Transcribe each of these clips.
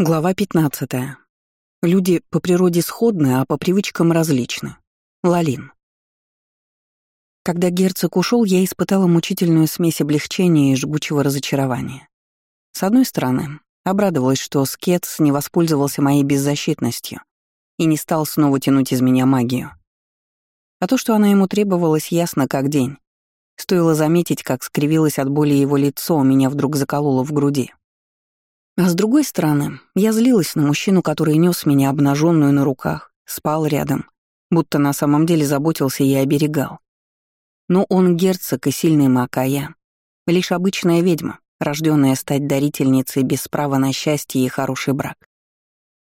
Глава 15. Люди по природе сходны, а по привычкам различны. Лалин. Когда герцог ушел, я испытала мучительную смесь облегчения и жгучего разочарования. С одной стороны, обрадовалась, что Скетс не воспользовался моей беззащитностью и не стал снова тянуть из меня магию. А то, что она ему требовалась, ясно как день. Стоило заметить, как скривилось от боли его лицо, меня вдруг закололо в груди. А с другой стороны, я злилась на мужчину, который нес меня обнаженную на руках, спал рядом, будто на самом деле заботился и оберегал. Но он герцог и сильный маг, а я — лишь обычная ведьма, рожденная стать дарительницей без права на счастье и хороший брак.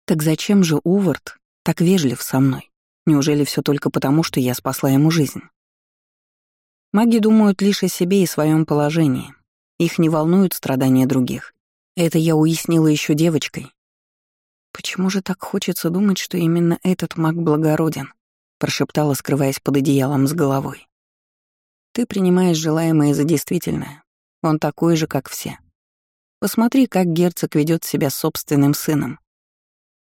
Так зачем же Увард так вежлив со мной? Неужели все только потому, что я спасла ему жизнь? Маги думают лишь о себе и своем положении. Их не волнуют страдания других. Это я уяснила еще девочкой. «Почему же так хочется думать, что именно этот маг благороден?» — прошептала, скрываясь под одеялом с головой. «Ты принимаешь желаемое за действительное. Он такой же, как все. Посмотри, как герцог ведет себя с собственным сыном».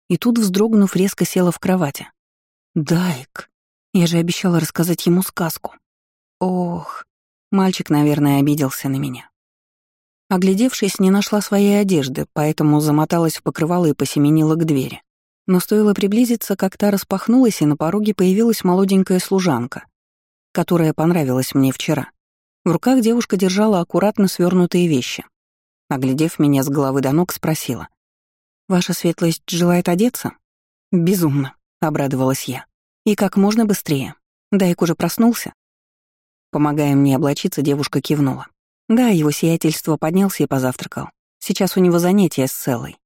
И тут, вздрогнув, резко села в кровати. «Дайк, я же обещала рассказать ему сказку». Ох, мальчик, наверное, обиделся на меня. Оглядевшись, не нашла своей одежды, поэтому замоталась в покрывало и посеменила к двери. Но стоило приблизиться, как та распахнулась, и на пороге появилась молоденькая служанка, которая понравилась мне вчера. В руках девушка держала аккуратно свернутые вещи. Оглядев меня с головы до ног, спросила. «Ваша светлость желает одеться?» «Безумно», — обрадовалась я. «И как можно быстрее. Дайк уже проснулся?» Помогая мне облачиться, девушка кивнула. Да, его сиятельство поднялся и позавтракал. Сейчас у него занятия с Селлой.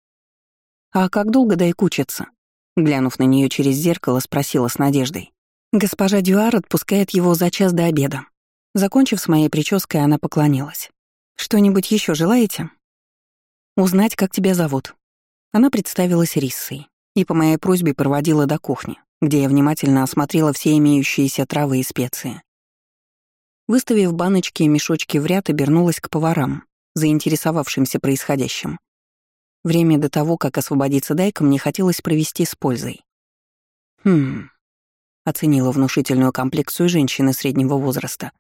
«А как долго Дайк учится?» Глянув на нее через зеркало, спросила с надеждой. Госпожа Дюар отпускает его за час до обеда. Закончив с моей прической, она поклонилась. «Что-нибудь еще желаете?» «Узнать, как тебя зовут». Она представилась Риссой и по моей просьбе проводила до кухни, где я внимательно осмотрела все имеющиеся травы и специи. Выставив баночки и мешочки в ряд, обернулась к поварам, заинтересовавшимся происходящим. Время до того, как освободиться Дайка, мне хотелось провести с пользой. «Хм...» — оценила внушительную комплекцию женщины среднего возраста.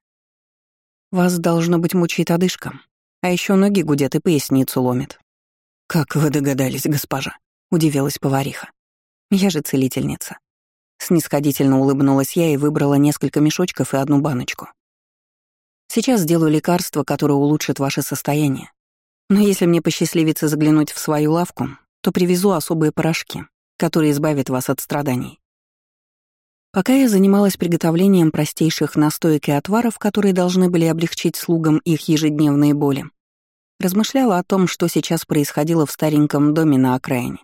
«Вас, должно быть, мучает одышка, а еще ноги гудят и поясницу ломит». «Как вы догадались, госпожа?» — удивилась повариха. «Я же целительница». Снисходительно улыбнулась я и выбрала несколько мешочков и одну баночку. Сейчас сделаю лекарство, которое улучшит ваше состояние. Но если мне посчастливится заглянуть в свою лавку, то привезу особые порошки, которые избавят вас от страданий. Пока я занималась приготовлением простейших настоек и отваров, которые должны были облегчить слугам их ежедневные боли, размышляла о том, что сейчас происходило в стареньком доме на окраине.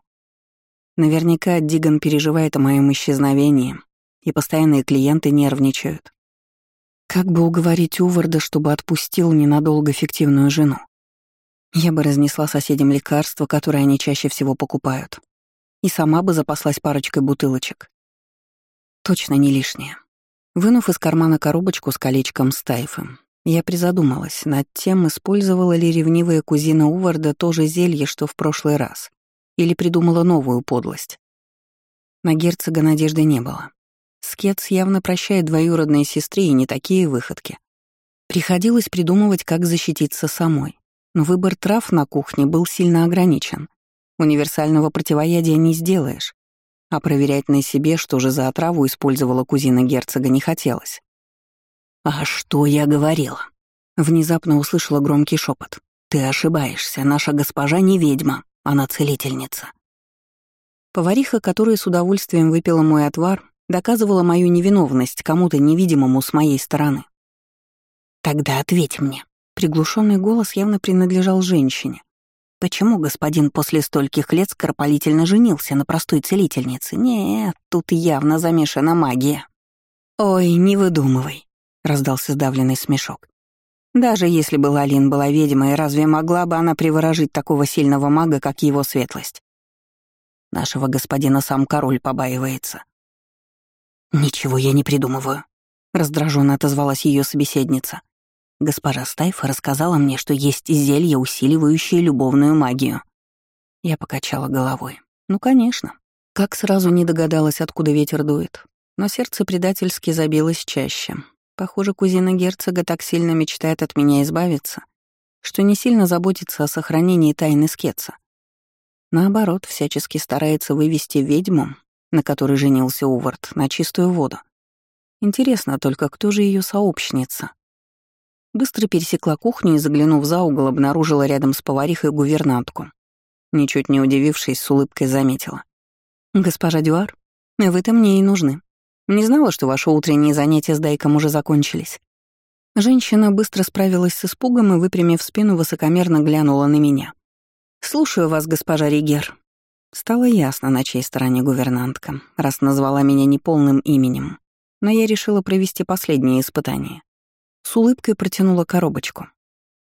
Наверняка Диган переживает о моем исчезновении, и постоянные клиенты нервничают. Как бы уговорить Уварда, чтобы отпустил ненадолго фиктивную жену? Я бы разнесла соседям лекарства, которые они чаще всего покупают. И сама бы запаслась парочкой бутылочек. Точно не лишнее. Вынув из кармана коробочку с колечком с тайфом, я призадумалась над тем, использовала ли ревнивая кузина Уварда то же зелье, что в прошлый раз, или придумала новую подлость. На герцога надежды не было. Скетс явно прощает двоюродной сестре и не такие выходки. Приходилось придумывать, как защититься самой. Но выбор трав на кухне был сильно ограничен. Универсального противоядия не сделаешь. А проверять на себе, что же за отраву использовала кузина герцога, не хотелось. «А что я говорила?» Внезапно услышала громкий шепот. «Ты ошибаешься, наша госпожа не ведьма, она целительница». Повариха, которая с удовольствием выпила мой отвар, доказывала мою невиновность кому-то невидимому с моей стороны. «Тогда ответь мне». Приглушенный голос явно принадлежал женщине. Почему господин после стольких лет скоропалительно женился на простой целительнице? Нет, тут явно замешана магия. «Ой, не выдумывай», — раздался сдавленный смешок. «Даже если бы Лалин была ведьмой, разве могла бы она приворожить такого сильного мага, как его светлость? Нашего господина сам король побаивается. «Ничего я не придумываю», — раздраженно отозвалась ее собеседница. Госпожа Стайфа рассказала мне, что есть зелье, усиливающее любовную магию. Я покачала головой. Ну, конечно. Как сразу не догадалась, откуда ветер дует. Но сердце предательски забилось чаще. Похоже, кузина герцога так сильно мечтает от меня избавиться, что не сильно заботится о сохранении тайны Скетса. Наоборот, всячески старается вывести ведьму, на которой женился Увард, на чистую воду. Интересно только, кто же ее сообщница? Быстро пересекла кухню и, заглянув за угол, обнаружила рядом с поварихой гувернантку. Ничуть не удивившись, с улыбкой заметила. «Госпожа Дюар, вы-то мне и нужны. Не знала, что ваши утренние занятия с Дайком уже закончились». Женщина быстро справилась с испугом и, выпрямив спину, высокомерно глянула на меня. «Слушаю вас, госпожа Ригер». Стало ясно, на чьей стороне гувернантка, раз назвала меня неполным именем. Но я решила провести последнее испытание. С улыбкой протянула коробочку.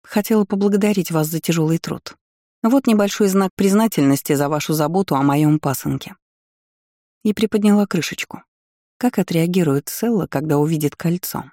Хотела поблагодарить вас за тяжелый труд. Вот небольшой знак признательности за вашу заботу о моем пасынке. И приподняла крышечку. Как отреагирует Селла, когда увидит кольцо?